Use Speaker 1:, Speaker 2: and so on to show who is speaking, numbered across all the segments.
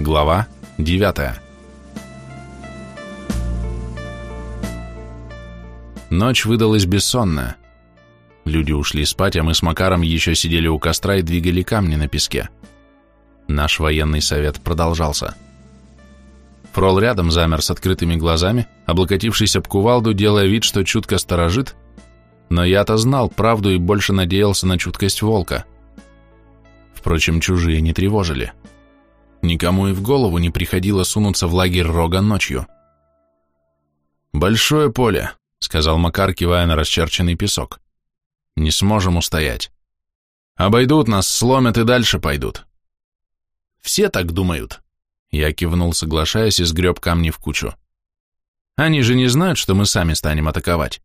Speaker 1: Глава 9 Ночь выдалась бессонная. Люди ушли спать, а мы с Макаром еще сидели у костра и двигали камни на песке. Наш военный совет продолжался. Фрол рядом замер с открытыми глазами, облокотившись об кувалду, делая вид, что чутко сторожит, но я-то знал правду и больше надеялся на чуткость волка. Впрочем, чужие не тревожили. Никому и в голову не приходило сунуться в лагерь рога ночью. «Большое поле», — сказал Макар, кивая на расчерченный песок. «Не сможем устоять. Обойдут нас, сломят и дальше пойдут». «Все так думают», — я кивнул, соглашаясь, и сгреб камни в кучу. «Они же не знают, что мы сами станем атаковать».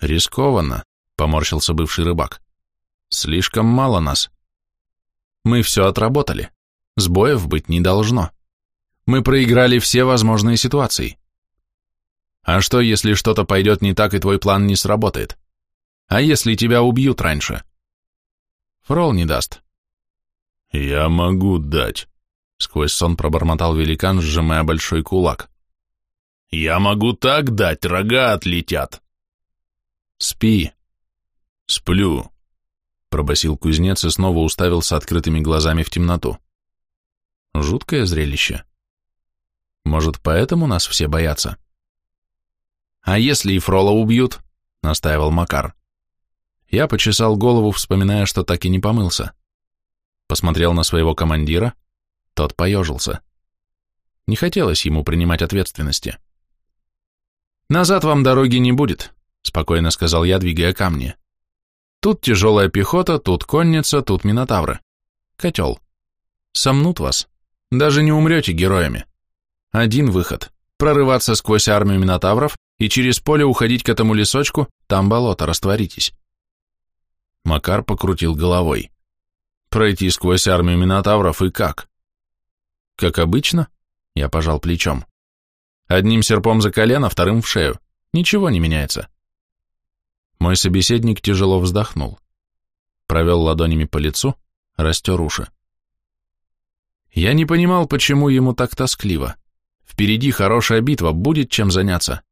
Speaker 1: «Рискованно», — поморщился бывший рыбак. «Слишком мало нас». «Мы все отработали. Сбоев быть не должно. Мы проиграли все возможные ситуации. А что, если что-то пойдет не так и твой план не сработает? А если тебя убьют раньше? Фрол не даст.
Speaker 2: Я могу дать, сквозь сон пробормотал великан, сжимая большой кулак. Я могу так дать, рога отлетят.
Speaker 1: Спи.
Speaker 2: Сплю, пробасил кузнец и снова уставился открытыми глазами в темноту.
Speaker 1: Жуткое зрелище. Может, поэтому нас все боятся? А если и Фрола убьют? Настаивал Макар. Я почесал голову, вспоминая, что так и не помылся. Посмотрел на своего командира, тот поежился. Не хотелось ему принимать ответственности. «Назад вам дороги не будет», — спокойно сказал я, двигая камни. «Тут тяжелая пехота, тут конница, тут минотавры. Котел. Сомнут вас. Даже не умрете героями. Один выход – прорываться сквозь армию минотавров и через поле уходить к этому лесочку, там болото, растворитесь. Макар покрутил головой. Пройти сквозь армию минотавров и как? Как обычно, я пожал плечом. Одним серпом за колено, вторым в шею. Ничего не меняется. Мой собеседник тяжело вздохнул. Провел ладонями по лицу, растер уши. Я не понимал, почему ему так тоскливо. Впереди хорошая битва, будет чем заняться.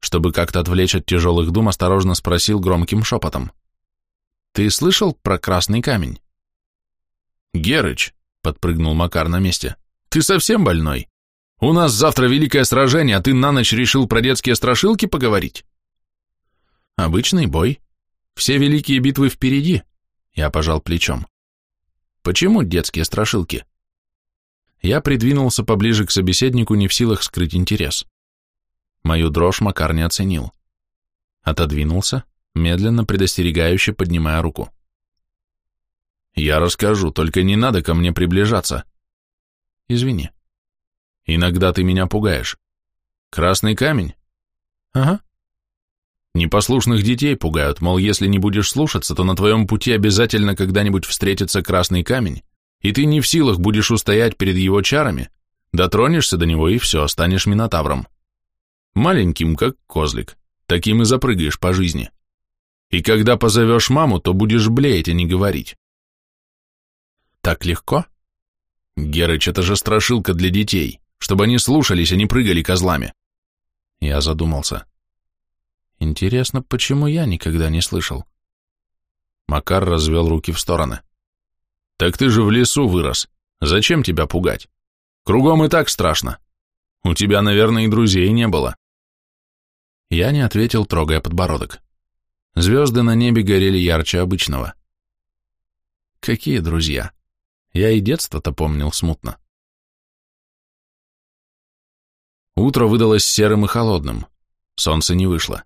Speaker 1: Чтобы как-то отвлечь от тяжелых дум, осторожно спросил громким шепотом. «Ты слышал про красный камень?»
Speaker 2: «Герыч», — подпрыгнул Макар на месте, — «ты совсем больной? У нас завтра великое сражение, а ты на ночь решил про детские страшилки поговорить?»
Speaker 1: «Обычный бой. Все великие битвы впереди», — я пожал плечом. «Почему детские страшилки?» Я придвинулся поближе к собеседнику, не в силах скрыть интерес. Мою дрожь Макар не оценил. Отодвинулся, медленно, предостерегающе поднимая руку.
Speaker 2: «Я расскажу, только не надо ко мне приближаться».
Speaker 1: «Извини».
Speaker 2: «Иногда ты меня пугаешь. Красный камень?»
Speaker 1: «Ага».
Speaker 2: Непослушных детей пугают, мол, если не будешь слушаться, то на твоем пути обязательно когда-нибудь встретится красный камень, и ты не в силах будешь устоять перед его чарами, дотронешься до него и все, станешь минотавром. Маленьким, как козлик, таким и запрыгаешь по жизни. И когда позовешь маму, то будешь блеять, а не говорить.
Speaker 1: Так легко?
Speaker 2: Герыч, это же страшилка для детей, чтобы они слушались, а не прыгали козлами.
Speaker 1: Я задумался. Интересно, почему я никогда не слышал?
Speaker 2: Макар развел руки в стороны. Так ты же в лесу вырос. Зачем тебя пугать? Кругом и так страшно. У тебя, наверное, и друзей не было.
Speaker 1: Я не ответил, трогая подбородок. Звезды на небе горели ярче обычного. Какие друзья? Я и детство-то помнил смутно. Утро выдалось серым и холодным. Солнце не вышло.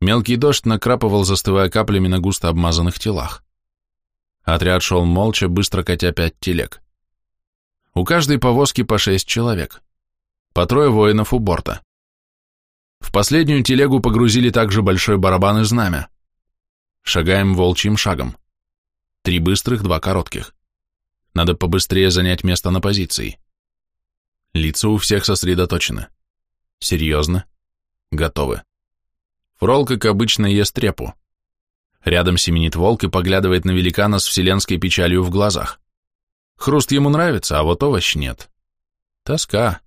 Speaker 1: Мелкий дождь накрапывал, застывая каплями на густо обмазанных телах. Отряд шел молча, быстро катя пять телег. У каждой повозки по шесть человек. По трое воинов у борта. В последнюю телегу погрузили также большой барабан и знамя. Шагаем волчьим шагом. Три быстрых, два коротких. Надо побыстрее занять место на позиции. Лица у всех сосредоточены. Серьезно. Готовы. Фрол, как обычно, ест репу. Рядом семенит волк и поглядывает на великана с вселенской печалью в глазах. Хруст ему нравится, а вот овощ нет. Тоска.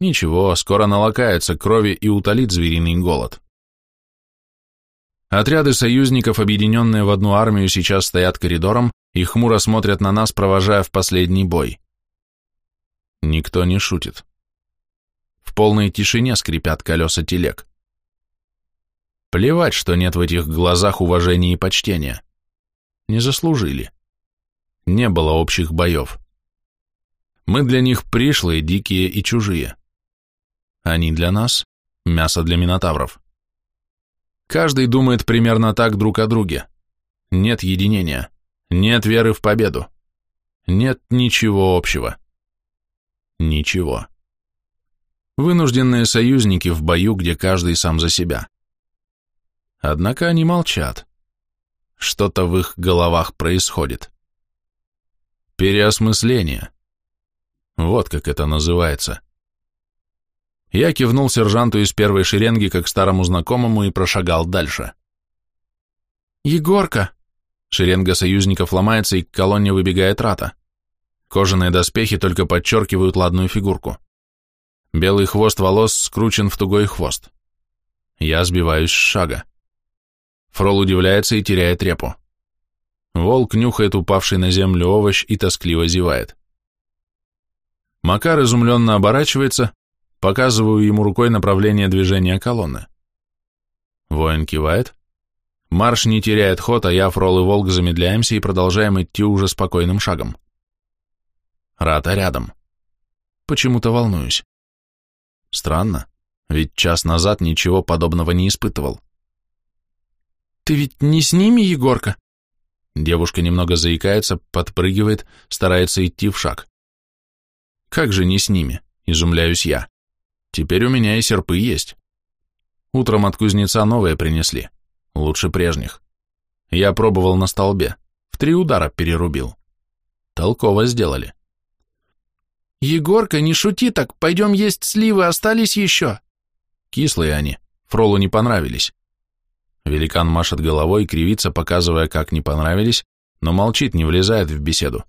Speaker 1: Ничего, скоро налакается крови и утолит звериный голод. Отряды союзников, объединенные в одну армию, сейчас стоят коридором и хмуро смотрят на нас, провожая в последний бой. Никто не шутит. В полной тишине скрипят колеса телег. Плевать, что нет в этих глазах уважения и почтения. Не заслужили. Не было общих боев. Мы для них пришлые, дикие и чужие. Они для нас — мясо для минотавров. Каждый думает примерно так друг о друге. Нет единения, нет веры в победу, нет ничего общего. Ничего. Вынужденные союзники в бою, где каждый сам за себя. Однако они молчат. Что-то в их головах происходит. Переосмысление. Вот как это называется. Я кивнул сержанту из первой шеренги как старому знакомому и прошагал дальше. «Егорка!» Шеренга союзников ломается, и к колонне выбегает рата. Кожаные доспехи только подчеркивают ладную фигурку. Белый хвост волос скручен в тугой хвост. Я сбиваюсь с шага. Фрол удивляется и теряет репу. Волк нюхает упавший на землю овощ и тоскливо зевает. Макар изумленно оборачивается, Показываю ему рукой направление движения колонны. Воин кивает. Марш не теряет ход, а я, Фрол и Волк замедляемся и продолжаем идти уже спокойным шагом. Рата рядом. Почему-то волнуюсь. Странно, ведь час назад ничего подобного не испытывал. «Ты ведь не с ними, Егорка?» Девушка немного заикается, подпрыгивает, старается идти в шаг. «Как же не с ними?» – изумляюсь я. Теперь у меня и серпы есть. Утром от кузнеца новые принесли, лучше прежних. Я пробовал на столбе, в три удара перерубил. Толково сделали. «Егорка, не шути так, пойдем есть сливы, остались еще». Кислые они, Фролу не понравились. Великан машет головой, кривится, показывая, как не понравились, но молчит, не влезает в беседу.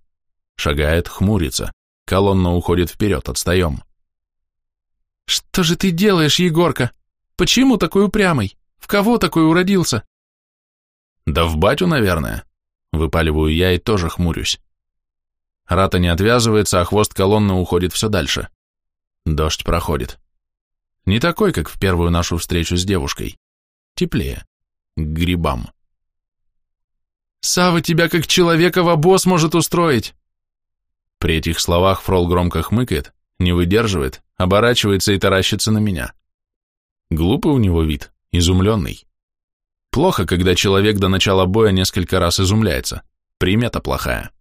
Speaker 1: Шагает, хмурится. Колонна уходит вперед, отстаем. «Что же ты делаешь, Егорка? Почему такой упрямый? В кого такой уродился?» «Да в батю, наверное», — выпаливаю я и тоже хмурюсь. Рата не отвязывается, а хвост колонны уходит все дальше. Дождь проходит. Не такой, как в первую нашу встречу с девушкой. Теплее. К грибам. «Сава тебя как человека в обоз может устроить!» При этих словах Фрол громко хмыкает, не выдерживает, оборачивается и таращится на меня. Глупый у него вид, изумленный. Плохо, когда человек до начала боя несколько раз изумляется. Примета плохая.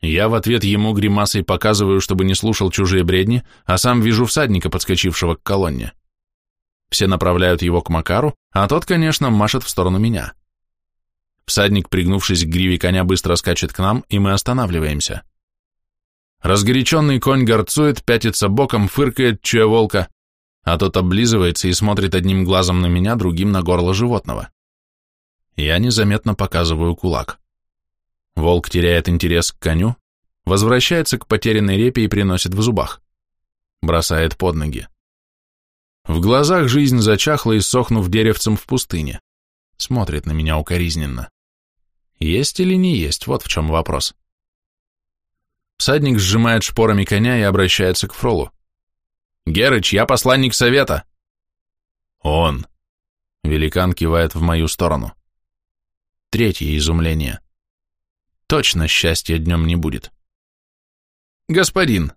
Speaker 1: Я в ответ ему гримасой показываю, чтобы не слушал чужие бредни, а сам вижу всадника, подскочившего к колонне. Все направляют его к Макару, а тот, конечно, машет в сторону меня. Всадник, пригнувшись к гриве коня, быстро скачет к нам, и мы останавливаемся. Разгоряченный конь горцует, пятится боком, фыркает, чуя волка, а тот облизывается и смотрит одним глазом на меня, другим на горло животного. Я незаметно показываю кулак. Волк теряет интерес к коню, возвращается к потерянной репе и приносит в зубах. Бросает под ноги. В глазах жизнь зачахла и сохнув деревцем в пустыне. Смотрит на меня укоризненно. Есть или не есть, вот в чем вопрос. Всадник сжимает шпорами коня и обращается к Фролу. «Герыч, я посланник совета!» «Он!» Великан кивает в мою сторону. Третье изумление. Точно счастья днем не будет. «Господин!»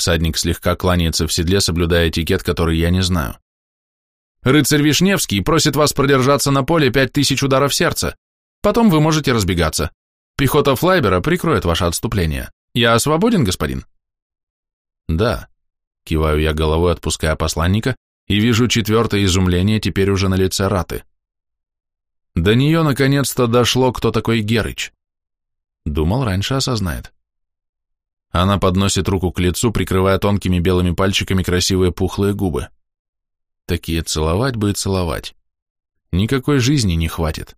Speaker 1: Всадник слегка кланяется в седле, соблюдая этикет, который я не знаю. «Рыцарь Вишневский просит вас продержаться на поле пять тысяч ударов сердца. Потом вы можете разбегаться. Пехота Флайбера прикроет ваше отступление». «Я свободен, господин?» «Да», — киваю я головой, отпуская посланника, и вижу четвертое изумление теперь уже на лице Раты. До нее наконец-то дошло, кто такой Герыч. Думал, раньше осознает. Она подносит руку к лицу, прикрывая тонкими белыми пальчиками красивые пухлые губы. Такие целовать бы и целовать. Никакой жизни не хватит.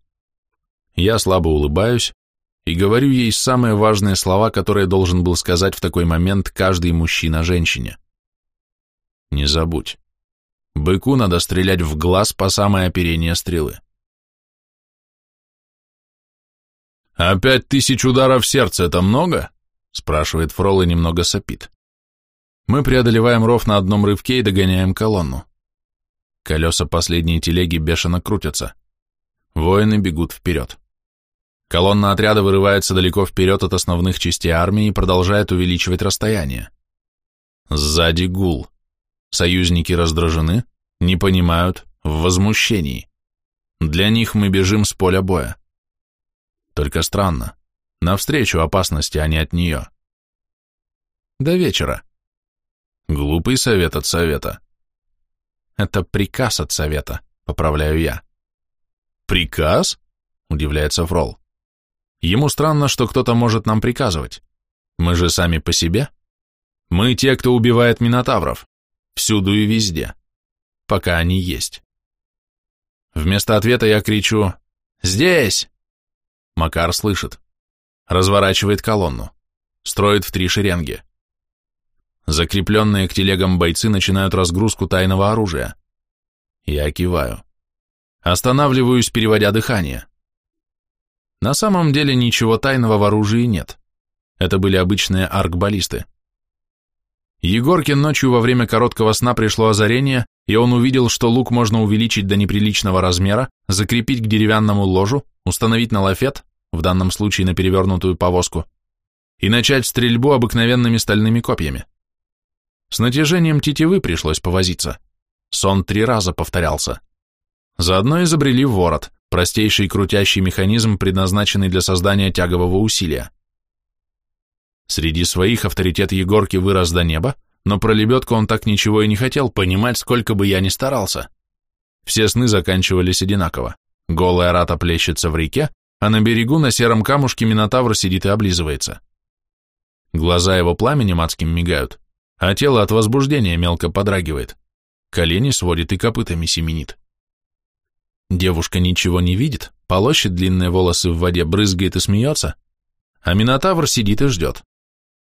Speaker 1: Я слабо улыбаюсь, и говорю ей самые важные слова, которые должен был сказать в такой момент каждый мужчина женщине. Не забудь. Быку надо стрелять в глаз по самое оперение стрелы. «А пять тысяч ударов сердца — это много?» — спрашивает Фрол и немного сопит. Мы преодолеваем ров на одном рывке и догоняем колонну. Колеса последней телеги бешено крутятся. Воины бегут вперед. Колонна отряда вырывается далеко вперед от основных частей армии и продолжает увеличивать расстояние. Сзади гул. Союзники раздражены, не понимают, в возмущении. Для них мы бежим с поля боя. Только странно. Навстречу опасности, а не от нее. До вечера. Глупый совет от совета. Это приказ от совета, поправляю я. Приказ? Удивляется Фрол. Ему странно, что кто-то может нам приказывать. Мы же сами по себе. Мы те, кто убивает минотавров. Всюду и везде. Пока они есть. Вместо ответа я кричу «Здесь!» Макар слышит. Разворачивает колонну. Строит в три шеренги. Закрепленные к телегам бойцы начинают разгрузку тайного оружия. Я киваю. Останавливаюсь, переводя дыхание. На самом деле ничего тайного в оружии нет. Это были обычные аркбаллисты. Егоркин ночью во время короткого сна пришло озарение, и он увидел, что лук можно увеличить до неприличного размера, закрепить к деревянному ложу, установить на лафет, в данном случае на перевернутую повозку, и начать стрельбу обыкновенными стальными копьями. С натяжением тетивы пришлось повозиться. Сон три раза повторялся. Заодно изобрели ворот, простейший крутящий механизм, предназначенный для создания тягового усилия. Среди своих авторитет Егорки вырос до неба, но про лебедку он так ничего и не хотел понимать, сколько бы я ни старался. Все сны заканчивались одинаково. Голая рата плещется в реке, а на берегу на сером камушке Минотавр сидит и облизывается. Глаза его пламенем адским мигают, а тело от возбуждения мелко подрагивает. Колени сводит и копытами семенит. Девушка ничего не видит, полощет длинные волосы в воде, брызгает и смеется, а Минотавр сидит и ждет.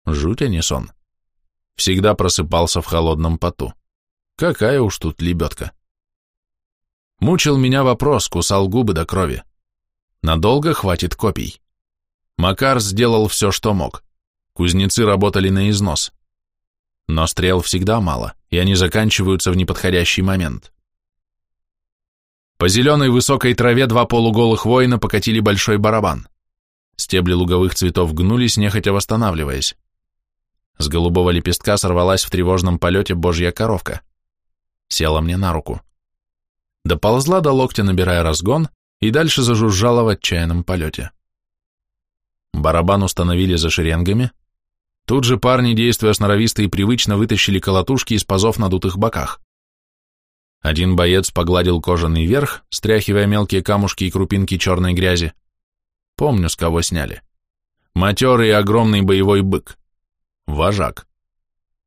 Speaker 1: Жуть, а не сон. Всегда просыпался в холодном поту. Какая уж тут лебедка. Мучил меня вопрос, кусал губы до крови. Надолго хватит копий. Макар сделал все, что мог. Кузнецы работали на износ. Но стрел всегда мало, и они заканчиваются в неподходящий момент. По зеленой высокой траве два полуголых воина покатили большой барабан. Стебли луговых цветов гнулись, нехотя восстанавливаясь. С голубого лепестка сорвалась в тревожном полете божья коровка. Села мне на руку. Доползла до локтя, набирая разгон, и дальше зажужжала в отчаянном полете. Барабан установили за шеренгами. Тут же парни, действуя сноровисто и привычно, вытащили колотушки из пазов на дутых боках. Один боец погладил кожаный верх, стряхивая мелкие камушки и крупинки черной грязи. Помню, с кого сняли. Матерый и огромный боевой бык. Вожак.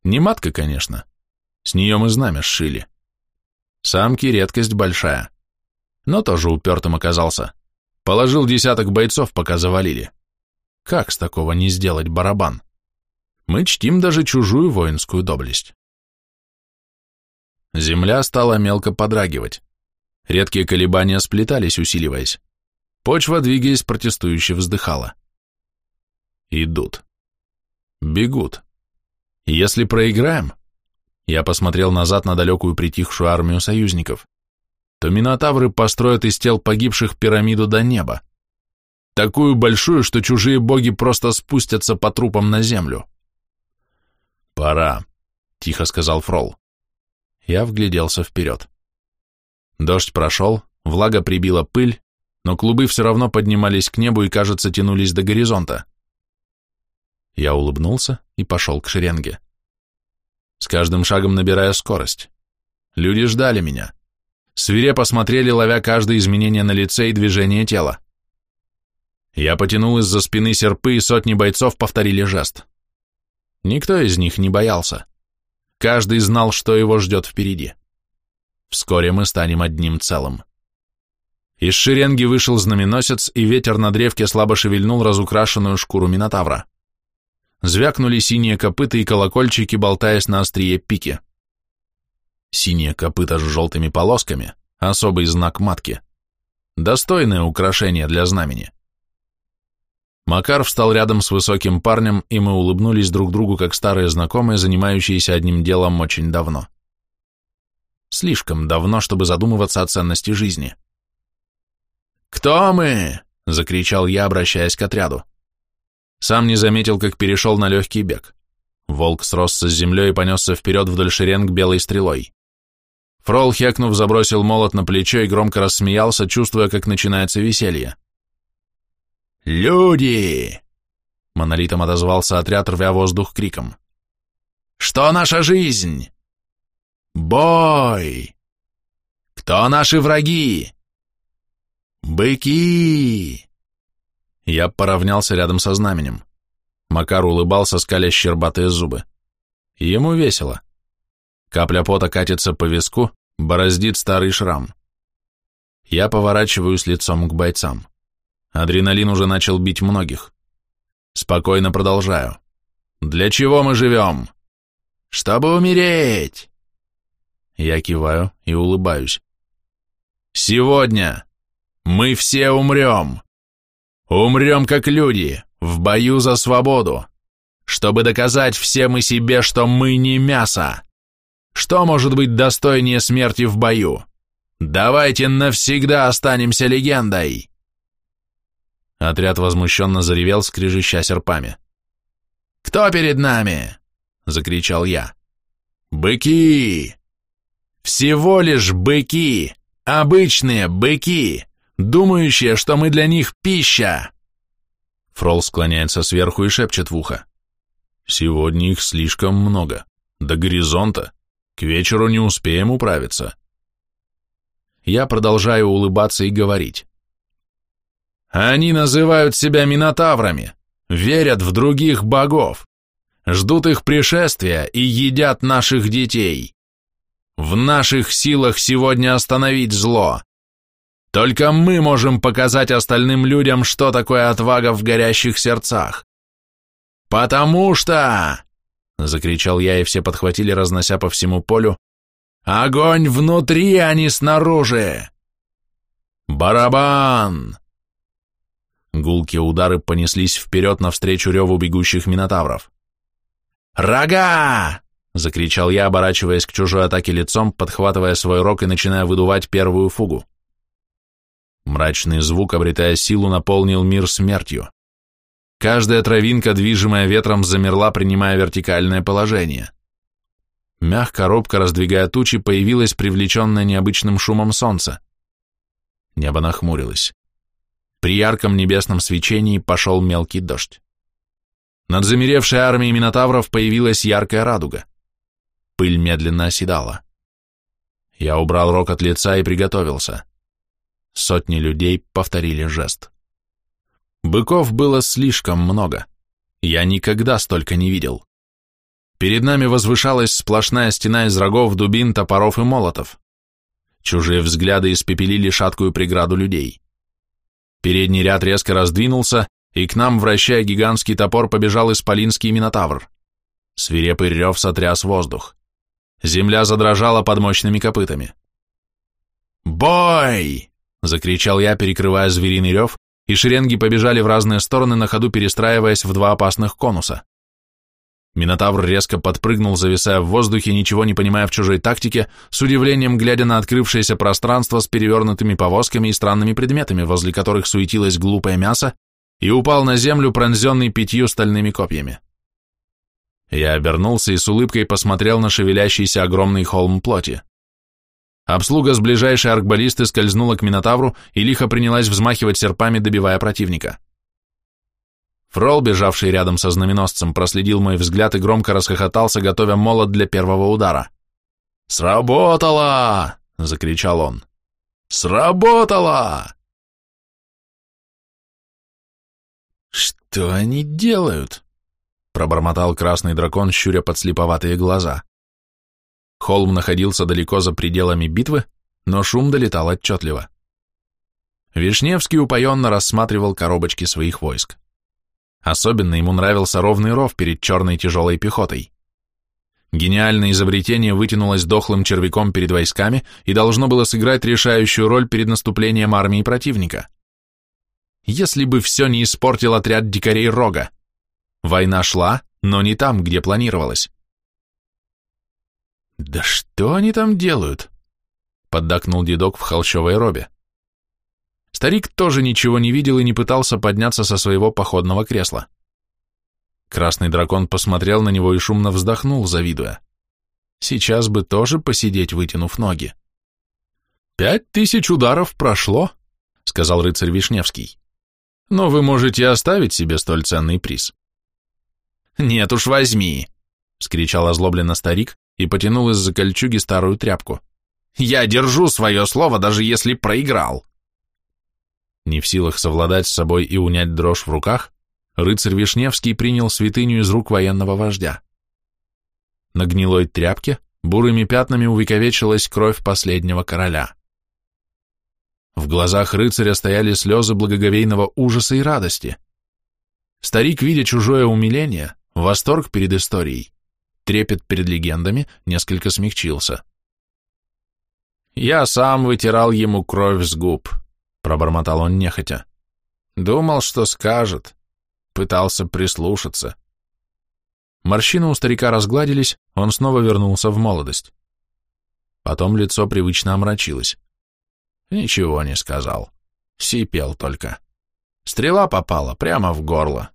Speaker 1: Не матка, конечно. С нее мы знамя сшили. Самки редкость большая. Но тоже упертым оказался. Положил десяток бойцов, пока завалили. Как с такого не сделать барабан? Мы чтим даже чужую воинскую доблесть. Земля стала мелко подрагивать. Редкие колебания сплетались, усиливаясь. Почва, двигаясь, протестующе вздыхала. Идут. Бегут. Если проиграем, я посмотрел назад на далекую притихшую армию союзников, то минотавры построят из тел погибших пирамиду до неба. Такую большую, что чужие боги просто спустятся по трупам на землю. «Пора», — тихо сказал Фрол. Я вгляделся вперед. Дождь прошел, влага прибила пыль, но клубы все равно поднимались к небу и, кажется, тянулись до горизонта. Я улыбнулся и пошел к шеренге. С каждым шагом набирая скорость. Люди ждали меня. Свирепо смотрели, ловя каждое изменение на лице и движение тела. Я потянул из-за спины серпы, и сотни бойцов повторили жест. Никто из них не боялся. Каждый знал, что его ждет впереди. Вскоре мы станем одним целым. Из шеренги вышел знаменосец, и ветер на древке слабо шевельнул разукрашенную шкуру Минотавра. Звякнули синие копыта и колокольчики, болтаясь на острие пики. Синие копыта с желтыми полосками — особый знак матки. Достойное украшение для знамени. Макар встал рядом с высоким парнем, и мы улыбнулись друг другу, как старые знакомые, занимающиеся одним делом очень давно. Слишком давно, чтобы задумываться о ценности жизни. «Кто мы?» — закричал я, обращаясь к отряду. Сам не заметил, как перешел на легкий бег. Волк сросся с землей и понесся вперед вдоль шеренг белой стрелой. Фрол, хекнув, забросил молот на плечо и громко рассмеялся, чувствуя, как начинается веселье. «Люди!» — монолитом отозвался отряд, рвя воздух криком. «Что наша жизнь?» «Бой!» «Кто наши враги?» «Быки!» Я поравнялся рядом со знаменем. Макар улыбался, скаля щербатые зубы. Ему весело. Капля пота катится по виску, бороздит старый шрам. Я поворачиваюсь лицом к бойцам. Адреналин уже начал бить многих. Спокойно продолжаю. Для чего мы живем? Чтобы умереть. Я киваю и улыбаюсь. Сегодня мы все умрем. Умрем как люди, в бою за свободу, чтобы доказать всем и себе, что мы не мясо. Что может быть достойнее смерти в бою? Давайте навсегда останемся легендой!» Отряд возмущенно заревел, скрежеща серпами. «Кто перед нами?» — закричал я. «Быки! Всего лишь быки! Обычные быки, думающие, что мы для них пища!» Фрол склоняется сверху и шепчет в ухо. «Сегодня их слишком много. До горизонта. К вечеру не успеем управиться. Я продолжаю улыбаться и говорить. Они называют себя минотаврами, верят в других богов, ждут их пришествия и едят наших детей. В наших силах сегодня остановить зло. Только мы можем показать остальным людям, что такое отвага в горящих сердцах. Потому что — закричал я, и все подхватили, разнося по всему полю. «Огонь внутри, а не снаружи!» «Барабан!» Гулкие удары понеслись вперед навстречу реву бегущих минотавров. «Рога!» — закричал я, оборачиваясь к чужой атаке лицом, подхватывая свой рог и начиная выдувать первую фугу. Мрачный звук, обретая силу, наполнил мир смертью. Каждая травинка, движимая ветром, замерла, принимая вертикальное положение. Мягко, робко раздвигая тучи, появилась привлеченная необычным шумом солнце. Небо нахмурилось. При ярком небесном свечении пошел мелкий дождь. Над замеревшей армией минотавров появилась яркая радуга. Пыль медленно оседала. Я убрал рог от лица и приготовился. Сотни людей повторили жест. Быков было слишком много. Я никогда столько не видел. Перед нами возвышалась сплошная стена из рогов, дубин, топоров и молотов. Чужие взгляды испепелили шаткую преграду людей. Передний ряд резко раздвинулся, и к нам, вращая гигантский топор, побежал исполинский минотавр. Свирепый рев сотряс воздух. Земля задрожала под мощными копытами. «Бой!» — закричал я, перекрывая звериный рев, и шеренги побежали в разные стороны, на ходу перестраиваясь в два опасных конуса. Минотавр резко подпрыгнул, зависая в воздухе, ничего не понимая в чужой тактике, с удивлением глядя на открывшееся пространство с перевернутыми повозками и странными предметами, возле которых суетилось глупое мясо, и упал на землю, пронзенный пятью стальными копьями. Я обернулся и с улыбкой посмотрел на шевелящийся огромный холм плоти. Обслуга с ближайшей аркбаллисты скользнула к Минотавру и лихо принялась взмахивать серпами, добивая противника. Фрол, бежавший рядом со знаменосцем, проследил мой взгляд и громко расхохотался, готовя молот для первого удара. «Сработало!» — закричал он. «Сработало!» «Что они делают?» — пробормотал красный дракон, щуря подслеповатые глаза. Холм находился далеко за пределами битвы, но шум долетал отчетливо. Вишневский упоенно рассматривал коробочки своих войск. Особенно ему нравился ровный ров перед черной тяжелой пехотой. Гениальное изобретение вытянулось дохлым червяком перед войсками и должно было сыграть решающую роль перед наступлением армии противника. Если бы все не испортил отряд дикарей Рога. Война шла, но не там, где планировалось. «Да что они там делают?» — поддакнул дедок в холщовой робе. Старик тоже ничего не видел и не пытался подняться со своего походного кресла. Красный дракон посмотрел на него и шумно вздохнул, завидуя. Сейчас бы тоже посидеть, вытянув ноги. «Пять тысяч ударов прошло», — сказал рыцарь Вишневский. «Но вы можете оставить себе столь ценный приз». «Нет уж, возьми», — скричал озлобленно старик и потянул из-за кольчуги старую тряпку. «Я держу свое слово, даже если проиграл». Не в силах совладать с собой и унять дрожь в руках, рыцарь Вишневский принял святыню из рук военного вождя. На гнилой тряпке бурыми пятнами увековечилась кровь последнего короля. В глазах рыцаря стояли слезы благоговейного ужаса и радости. Старик, видя чужое умиление, восторг перед историей, трепет перед легендами, несколько смягчился. «Я сам вытирал ему кровь с губ», пробормотал он нехотя. Думал, что скажет. Пытался прислушаться. Морщины у старика разгладились, он снова вернулся в молодость. Потом лицо привычно омрачилось. Ничего не сказал. Сипел только. Стрела попала прямо в горло.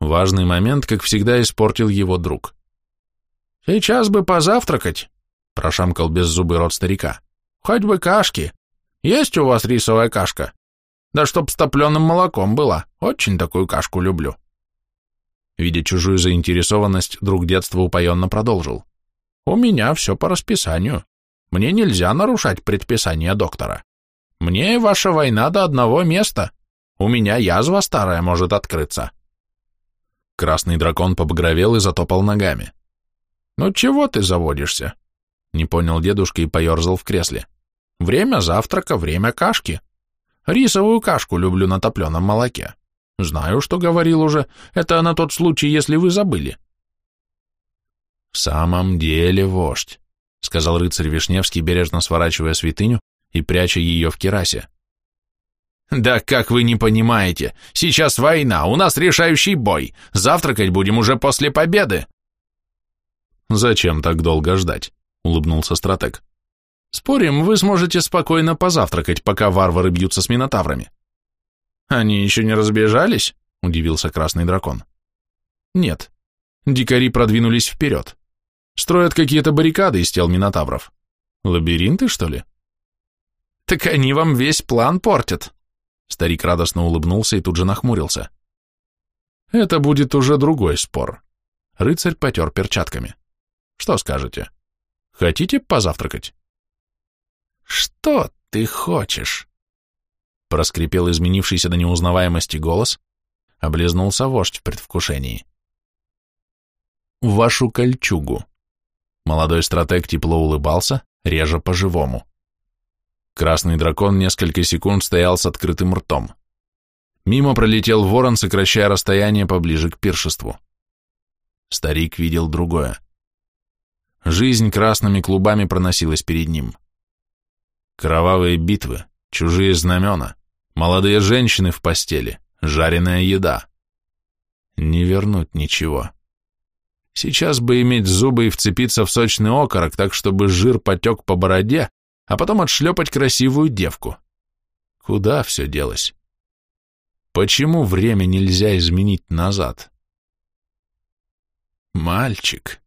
Speaker 1: Важный момент, как всегда, испортил его друг. «Сейчас бы позавтракать», — прошамкал беззубый рот старика. «Хоть бы кашки, есть у вас рисовая кашка? Да чтоб с топленым молоком была. Очень такую кашку люблю. Видя чужую заинтересованность, друг детства упоенно продолжил. У меня все по расписанию. Мне нельзя нарушать предписание доктора. Мне ваша война до одного места. У меня язва старая может открыться. Красный дракон побагровел и затопал ногами. «Ну чего ты заводишься?» Не понял дедушка и поерзал в кресле. Время завтрака, время кашки. Рисовую кашку люблю на топленом молоке. Знаю, что говорил уже. Это на тот случай, если вы забыли. В самом деле, вождь, сказал рыцарь Вишневский, бережно сворачивая святыню и пряча ее в керасе. «Да как вы не понимаете? Сейчас война, у нас решающий бой. Завтракать будем уже после победы». «Зачем так долго ждать?» — улыбнулся стратег. Спорим, вы сможете спокойно позавтракать, пока варвары бьются с минотаврами. Они еще не разбежались? Удивился красный дракон. Нет. Дикари продвинулись вперед. Строят какие-то баррикады из тел минотавров. Лабиринты, что ли? Так они вам весь план портят. Старик радостно улыбнулся и тут же нахмурился. Это будет уже другой спор. Рыцарь потер перчатками. Что скажете? Хотите позавтракать? «Что ты хочешь?» Проскрипел изменившийся до неузнаваемости голос, облизнулся вождь в предвкушении. «Вашу кольчугу». Молодой стратег тепло улыбался, реже по-живому. Красный дракон несколько секунд стоял с открытым ртом. Мимо пролетел ворон, сокращая расстояние поближе к пиршеству. Старик видел другое. Жизнь красными клубами проносилась перед ним. Кровавые битвы, чужие знамена, молодые женщины в постели, жареная еда. Не вернуть ничего. Сейчас бы иметь зубы и вцепиться в сочный окорок, так чтобы жир потек по бороде, а потом отшлепать красивую девку. Куда все делось? Почему время нельзя изменить назад? Мальчик,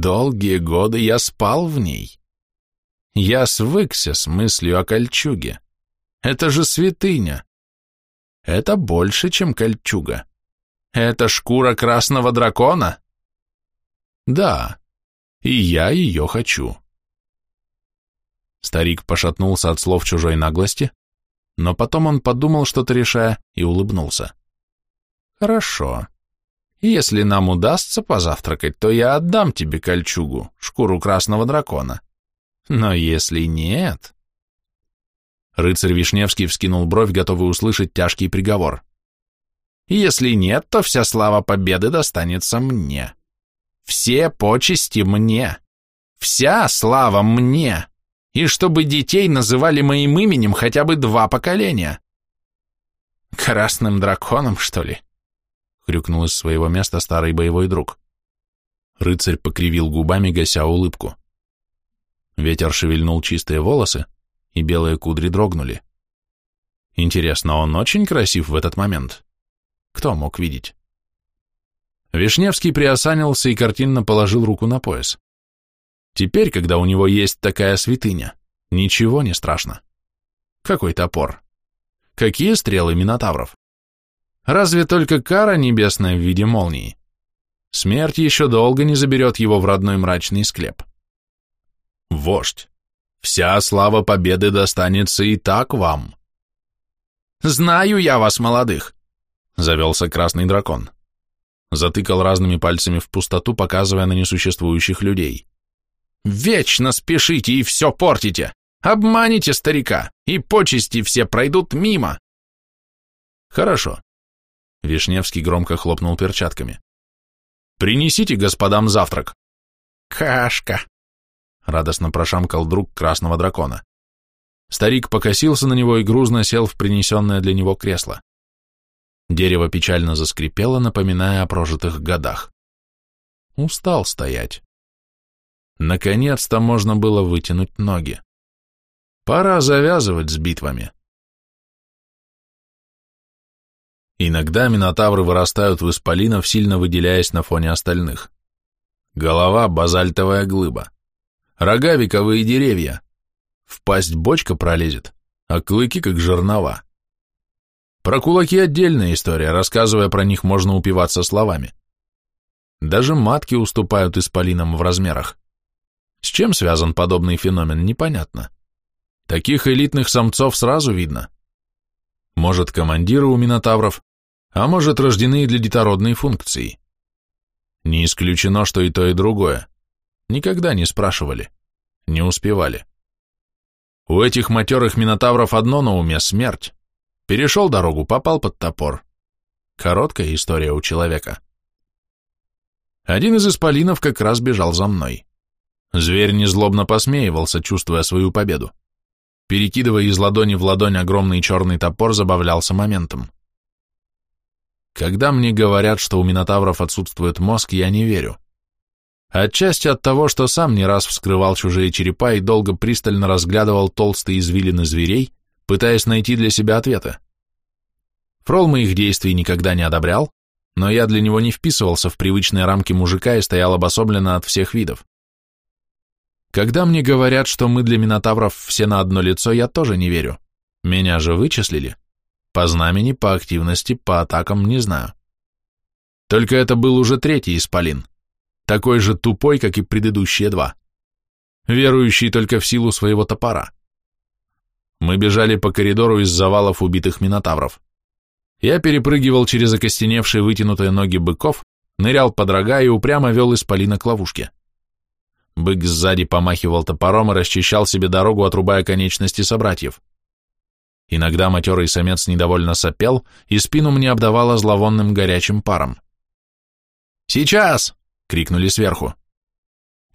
Speaker 1: долгие годы я спал в ней. Я свыкся с мыслью о кольчуге. Это же святыня. Это больше, чем кольчуга. Это шкура красного дракона? Да, и я ее хочу. Старик пошатнулся от слов чужой наглости, но потом он подумал, что-то решая, и улыбнулся. Хорошо. Если нам удастся позавтракать, то я отдам тебе кольчугу, шкуру красного дракона. Но если нет... Рыцарь Вишневский вскинул бровь, готовый услышать тяжкий приговор. Если нет, то вся слава победы достанется мне. Все почести мне. Вся слава мне. И чтобы детей называли моим именем хотя бы два поколения. Красным драконом, что ли? Хрюкнул из своего места старый боевой друг. Рыцарь покривил губами, гася улыбку. Ветер шевельнул чистые волосы, и белые кудри дрогнули. Интересно, он очень красив в этот момент? Кто мог видеть? Вишневский приосанился и картинно положил руку на пояс. Теперь, когда у него есть такая святыня, ничего не страшно. Какой топор? Какие стрелы минотавров? Разве только кара небесная в виде молнии? Смерть еще долго не заберет его в родной мрачный склеп. Вождь, вся слава победы достанется и так вам. Знаю я вас, молодых, завелся красный дракон. Затыкал разными пальцами в пустоту, показывая на несуществующих людей. Вечно спешите и все портите. Обманите старика, и почести все пройдут мимо. Хорошо. Вишневский громко хлопнул перчатками. Принесите господам завтрак. Кашка. Радостно прошамкал друг красного дракона. Старик покосился на него и грузно сел в принесенное для него кресло. Дерево печально заскрипело, напоминая о прожитых годах. Устал стоять. Наконец-то можно было вытянуть ноги. Пора завязывать с битвами. Иногда минотавры вырастают в исполинов, сильно выделяясь на фоне остальных. Голова – базальтовая глыба. Рога – вековые деревья. В пасть бочка пролезет, а клыки как жернова. Про кулаки отдельная история, рассказывая про них можно упиваться словами. Даже матки уступают исполинам в размерах. С чем связан подобный феномен, непонятно. Таких элитных самцов сразу видно. Может, командиры у минотавров, а может, рождены для детородной функции. Не исключено, что и то, и другое. Никогда не спрашивали, не успевали. У этих матерых минотавров одно на уме — смерть. Перешел дорогу, попал под топор. Короткая история у человека. Один из исполинов как раз бежал за мной. Зверь незлобно посмеивался, чувствуя свою победу. Перекидывая из ладони в ладонь огромный черный топор, забавлялся моментом. Когда мне говорят, что у минотавров отсутствует мозг, я не верю. Отчасти от того, что сам не раз вскрывал чужие черепа и долго пристально разглядывал толстые извилины зверей, пытаясь найти для себя ответы. Фрол моих действий никогда не одобрял, но я для него не вписывался в привычные рамки мужика и стоял обособленно от всех видов. Когда мне говорят, что мы для минотавров все на одно лицо, я тоже не верю. Меня же вычислили. По знамени, по активности, по атакам не знаю. Только это был уже третий исполин. Такой же тупой, как и предыдущие два. Верующий только в силу своего топора. Мы бежали по коридору из завалов убитых минотавров. Я перепрыгивал через окостеневшие вытянутые ноги быков, нырял под рога и упрямо вел исполина к ловушке. Бык сзади помахивал топором и расчищал себе дорогу, отрубая конечности собратьев. Иногда матерый самец недовольно сопел, и спину мне обдавало зловонным горячим паром. «Сейчас!» — крикнули сверху.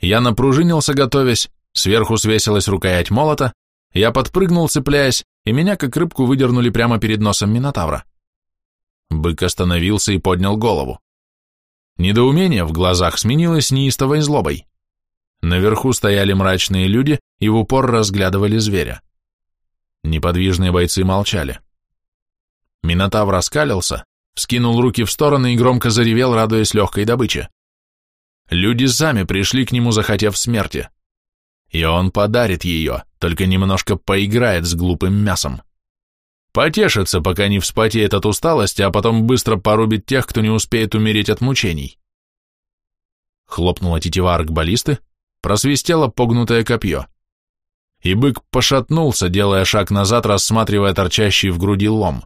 Speaker 1: Я напружинился, готовясь, сверху свесилась рукоять молота, я подпрыгнул, цепляясь, и меня, как рыбку, выдернули прямо перед носом Минотавра. Бык остановился и поднял голову. Недоумение в глазах сменилось неистовой злобой. Наверху стояли мрачные люди и в упор разглядывали зверя. Неподвижные бойцы молчали. Минотавр раскалился, вскинул руки в стороны и громко заревел, радуясь легкой добыче. Люди сами пришли к нему, захотев смерти. И он подарит ее, только немножко поиграет с глупым мясом. Потешится, пока не вспотеет от усталости, а потом быстро порубит тех, кто не успеет умереть от мучений. Хлопнула тетива аркбаллисты, просвистело погнутое копье. И бык пошатнулся, делая шаг назад, рассматривая торчащий в груди лом.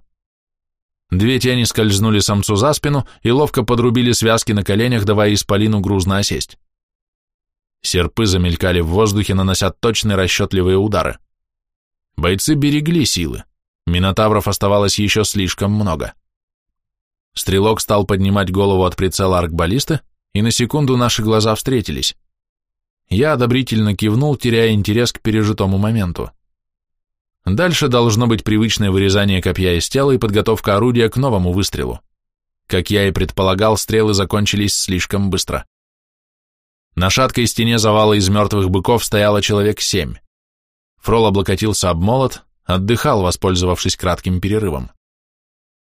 Speaker 1: Две тени скользнули самцу за спину и ловко подрубили связки на коленях, давая исполину грузно осесть. Серпы замелькали в воздухе, нанося точные расчетливые удары. Бойцы берегли силы. Минотавров оставалось еще слишком много. Стрелок стал поднимать голову от прицела аркбаллиста, и на секунду наши глаза встретились. Я одобрительно кивнул, теряя интерес к пережитому моменту. Дальше должно быть привычное вырезание копья из тела и подготовка орудия к новому выстрелу. Как я и предполагал, стрелы закончились слишком быстро. На шаткой стене завала из мертвых быков стояло человек семь. Фрол облокотился об молот, отдыхал, воспользовавшись кратким перерывом.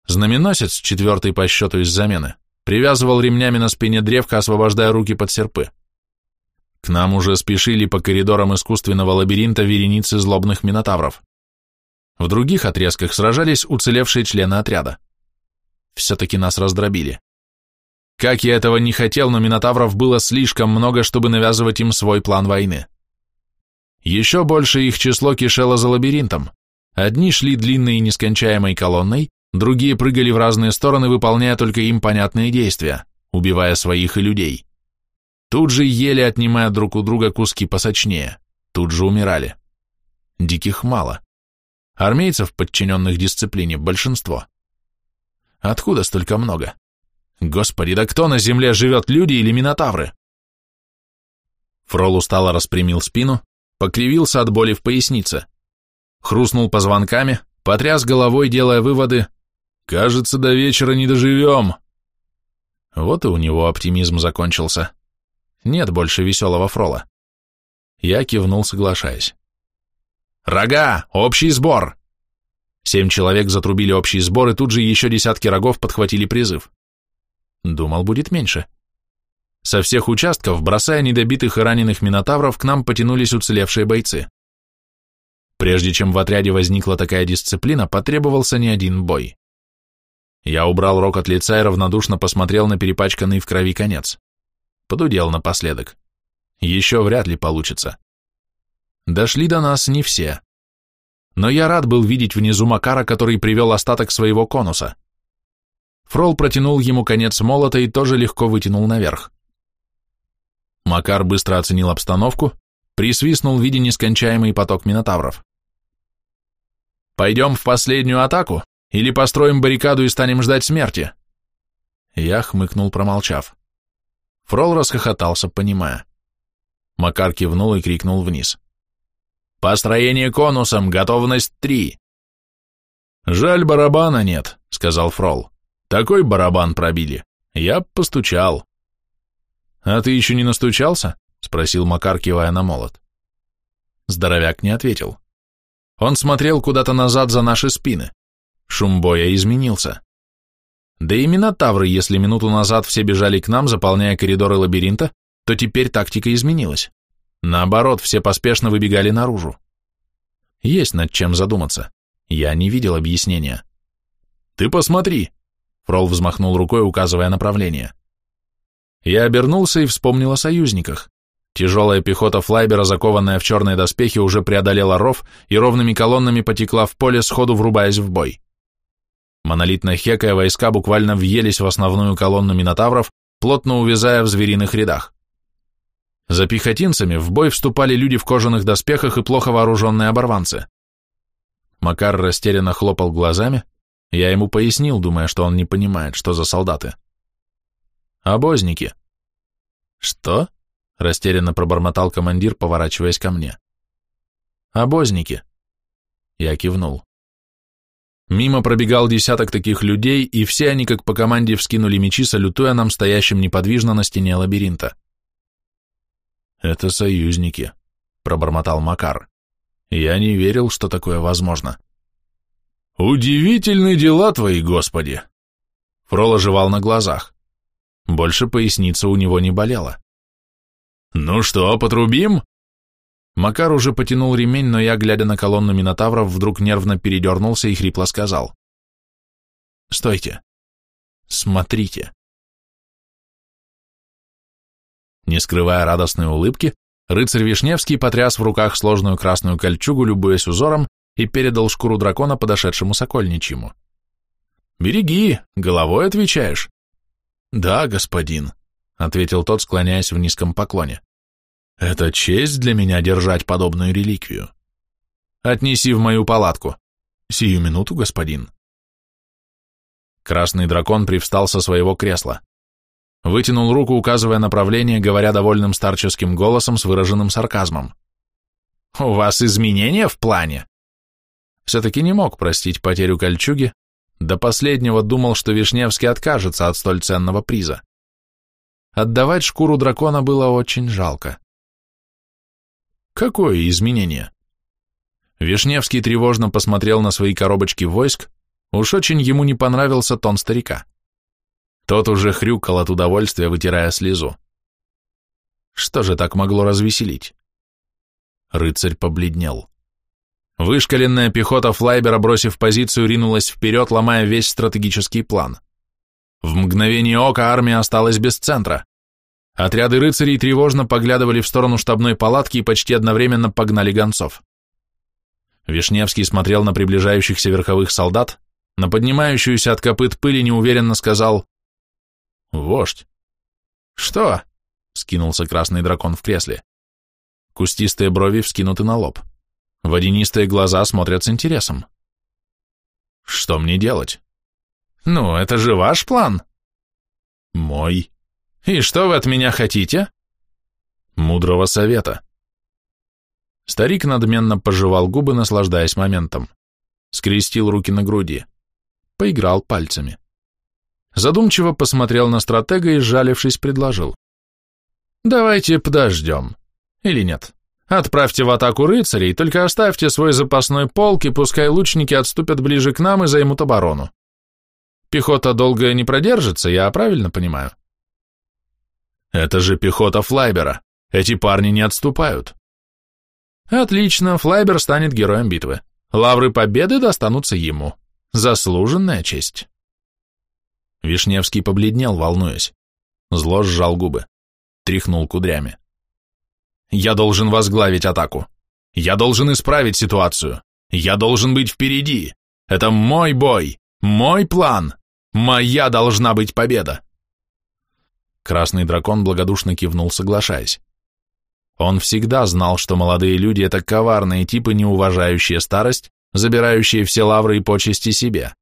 Speaker 1: Знаменосец, четвертый по счету из замены, привязывал ремнями на спине древка, освобождая руки под серпы. К нам уже спешили по коридорам искусственного лабиринта вереницы злобных минотавров. В других отрезках сражались уцелевшие члены отряда. Все-таки нас раздробили. Как я этого не хотел, но минотавров было слишком много, чтобы навязывать им свой план войны. Еще больше их число кишело за лабиринтом. Одни шли длинной и нескончаемой колонной, другие прыгали в разные стороны, выполняя только им понятные действия, убивая своих и людей. Тут же ели, отнимая друг у друга куски посочнее, тут же умирали. Диких мало. Армейцев, подчиненных дисциплине, большинство. Откуда столько много? Господи, да кто на земле живет, люди или минотавры? Фрол устало распрямил спину, покривился от боли в пояснице, хрустнул позвонками, потряс головой, делая выводы «Кажется, до вечера не доживем». Вот и у него оптимизм закончился. Нет больше веселого Фрола. Я кивнул, соглашаясь. «Рога! Общий сбор!» Семь человек затрубили общий сбор, и тут же еще десятки рогов подхватили призыв. Думал, будет меньше. Со всех участков, бросая недобитых и раненых минотавров, к нам потянулись уцелевшие бойцы. Прежде чем в отряде возникла такая дисциплина, потребовался не один бой. Я убрал рог от лица и равнодушно посмотрел на перепачканный в крови конец. Подудел напоследок. Еще вряд ли получится. Дошли до нас не все. Но я рад был видеть внизу Макара, который привел остаток своего конуса. Фрол протянул ему конец молота и тоже легко вытянул наверх. Макар быстро оценил обстановку, присвистнул, видя нескончаемый поток минотавров. «Пойдем в последнюю атаку или построим баррикаду и станем ждать смерти?» Я хмыкнул, промолчав. Фрол расхохотался, понимая. Макар кивнул и крикнул вниз. Построение конусом, готовность три. Жаль, барабана нет, сказал Фрол. Такой барабан пробили. Я постучал. А ты еще не настучался? Спросил Макар, кивая на молот. Здоровяк не ответил. Он смотрел куда-то назад за наши спины. Шум боя изменился. Да и минотавры, если минуту назад все бежали к нам, заполняя коридоры лабиринта, то теперь тактика изменилась. Наоборот, все поспешно выбегали наружу. Есть над чем задуматься. Я не видел объяснения. «Ты посмотри!» Фрол взмахнул рукой, указывая направление. Я обернулся и вспомнил о союзниках. Тяжелая пехота Флайбера, закованная в черные доспехи, уже преодолела ров и ровными колоннами потекла в поле, сходу врубаясь в бой. Монолитно хекая войска буквально въелись в основную колонну минотавров, плотно увязая в звериных рядах. За пехотинцами в бой вступали люди в кожаных доспехах и плохо вооруженные оборванцы. Макар растерянно хлопал глазами, я ему пояснил, думая, что он не понимает, что за солдаты. «Обозники». «Что?» — растерянно пробормотал командир, поворачиваясь ко мне. «Обозники». Я кивнул. Мимо пробегал десяток таких людей, и все они как по команде вскинули мечи, салютуя нам стоящим неподвижно на стене лабиринта. «Это союзники», — пробормотал Макар. «Я не верил, что такое возможно». «Удивительны дела твои, Господи!» Фрол оживал на глазах. Больше поясница у него не болела. «Ну что, потрубим?» Макар уже потянул ремень, но я, глядя на колонну минотавров, вдруг нервно передернулся и хрипло сказал. «Стойте! Смотрите!» Не скрывая радостной улыбки, рыцарь Вишневский потряс в руках сложную красную кольчугу, любуясь узором, и передал шкуру дракона подошедшему сокольничьему. «Береги, головой отвечаешь». «Да, господин», — ответил тот, склоняясь в низком поклоне. «Это честь для меня держать подобную реликвию».
Speaker 2: Отнеси в мою палатку. Сию минуту, господин. Красный дракон привстал со своего кресла. Вытянул руку, указывая направление, говоря довольным старческим голосом с выраженным сарказмом. «У вас изменения в плане?» Все-таки не мог простить потерю кольчуги, до последнего думал, что Вишневский откажется от столь ценного приза. Отдавать шкуру дракона было очень жалко. Какое изменение? Вишневский тревожно посмотрел на свои коробочки войск, уж очень ему не понравился тон старика. Тот уже хрюкал от удовольствия, вытирая слезу. Что же так могло развеселить? Рыцарь побледнел. Вышкаленная пехота Флайбера, бросив позицию, ринулась вперед, ломая весь стратегический план. В мгновение ока армия осталась без центра. Отряды рыцарей тревожно поглядывали в сторону штабной палатки и почти одновременно погнали гонцов. Вишневский смотрел на приближающихся верховых солдат, на поднимающуюся от копыт пыли неуверенно сказал «Вождь». «Что?» — скинулся красный дракон в кресле. Кустистые брови вскинуты на лоб. Водянистые глаза смотрят с интересом. Что мне делать? Ну, это же ваш план. Мой. И что вы от меня хотите? Мудрого совета. Старик надменно пожевал губы, наслаждаясь моментом. Скрестил руки на груди. Поиграл пальцами. Задумчиво посмотрел на стратега и, сжалившись, предложил. «Давайте подождем. Или нет?» Отправьте в атаку рыцарей, только оставьте свой запасной полк, и пускай лучники отступят ближе к нам и займут оборону. Пехота долго не продержится, я правильно понимаю? Это же пехота Флайбера. Эти парни не отступают. Отлично, Флайбер станет героем битвы. Лавры победы достанутся ему. Заслуженная честь. Вишневский побледнел, волнуясь. Зло сжал губы. Тряхнул кудрями. Я должен возглавить атаку. Я должен исправить ситуацию. Я должен быть впереди. Это мой бой, мой план. Моя должна быть победа. Красный дракон благодушно кивнул, соглашаясь. Он всегда знал, что молодые люди — это коварные типы, не уважающие старость, забирающие все лавры и почести себе.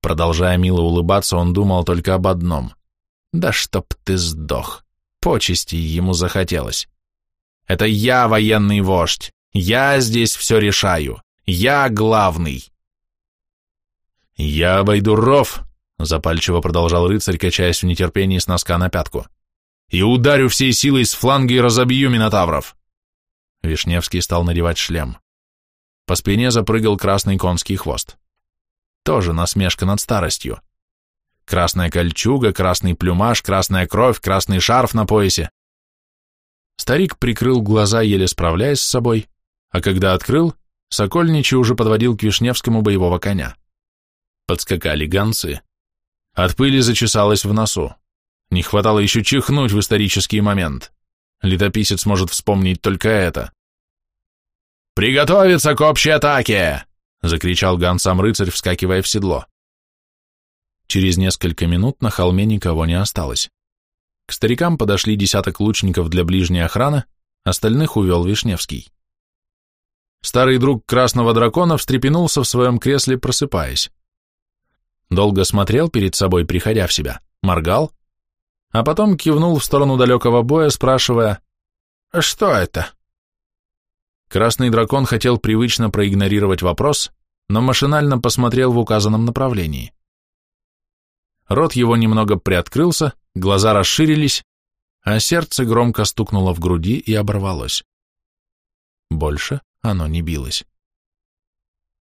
Speaker 2: Продолжая мило улыбаться, он думал только об одном. «Да чтоб ты сдох!» Почести ему захотелось. Это я военный вождь. Я здесь все решаю. Я главный. Я обойду ров, запальчиво продолжал рыцарь, качаясь в нетерпении с носка на пятку. И ударю всей силой с фланга и разобью минотавров. Вишневский стал надевать шлем. По спине запрыгал красный конский хвост. Тоже насмешка над старостью. Красная кольчуга, красный плюмаж, красная кровь, красный шарф на поясе. Старик прикрыл глаза, еле справляясь с собой, а когда открыл, Сокольничий уже подводил к Вишневскому боевого коня. Подскакали гонцы. От пыли зачесалось в носу. Не хватало еще чихнуть в исторический момент. Летописец может вспомнить только это. «Приготовиться к общей атаке!» — закричал гонцам рыцарь, вскакивая в седло. Через несколько минут на холме никого не осталось. К старикам подошли десяток лучников для ближней охраны, остальных увел Вишневский. Старый друг Красного Дракона встрепенулся в своем кресле, просыпаясь. Долго смотрел перед собой, приходя в себя, моргал, а потом кивнул в сторону далекого боя, спрашивая «Что это?». Красный Дракон хотел привычно проигнорировать вопрос, но машинально посмотрел в указанном направлении. Рот его немного приоткрылся, глаза расширились, а сердце громко стукнуло в груди и оборвалось. Больше оно не билось.